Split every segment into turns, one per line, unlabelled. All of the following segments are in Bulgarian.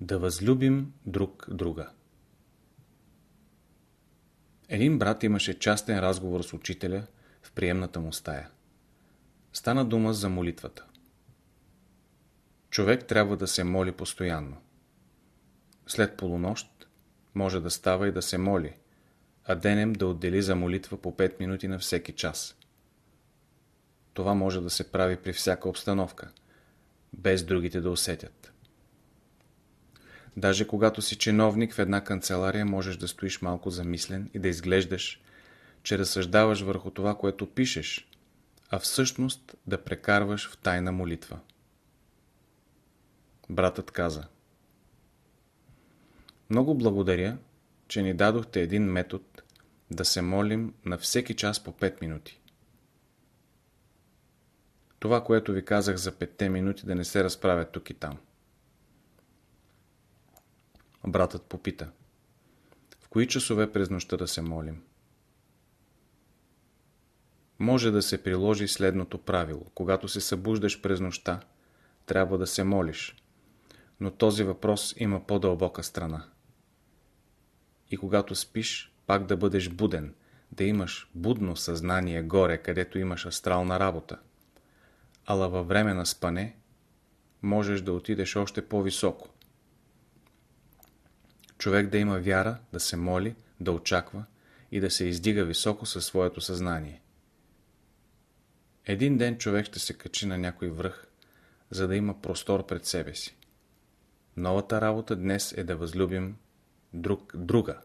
Да възлюбим друг друга. Един брат имаше частен разговор с учителя в приемната му стая. Стана дума за молитвата. Човек трябва да се моли постоянно. След полунощ може да става и да се моли, а денем да отдели за молитва по 5 минути на всеки час. Това може да се прави при всяка обстановка, без другите да усетят. Даже когато си чиновник в една канцелария, можеш да стоиш малко замислен и да изглеждаш, че разсъждаваш върху това, което пишеш, а всъщност да прекарваш в тайна молитва. Братът каза Много благодаря, че ни дадохте един метод да се молим на всеки час по 5 минути. Това, което ви казах за 5 минути, да не се разправя тук и там. Братът попита. В кои часове през нощта да се молим? Може да се приложи следното правило. Когато се събуждаш през нощта, трябва да се молиш. Но този въпрос има по-дълбока страна. И когато спиш, пак да бъдеш буден, да имаш будно съзнание горе, където имаш астрална работа. Ала във време на спане можеш да отидеш още по-високо. Човек да има вяра, да се моли, да очаква и да се издига високо със своето съзнание. Един ден човек ще се качи на някой връх, за да има простор пред себе си. Новата работа днес е да възлюбим друг друга.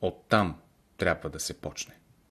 Оттам трябва да се почне.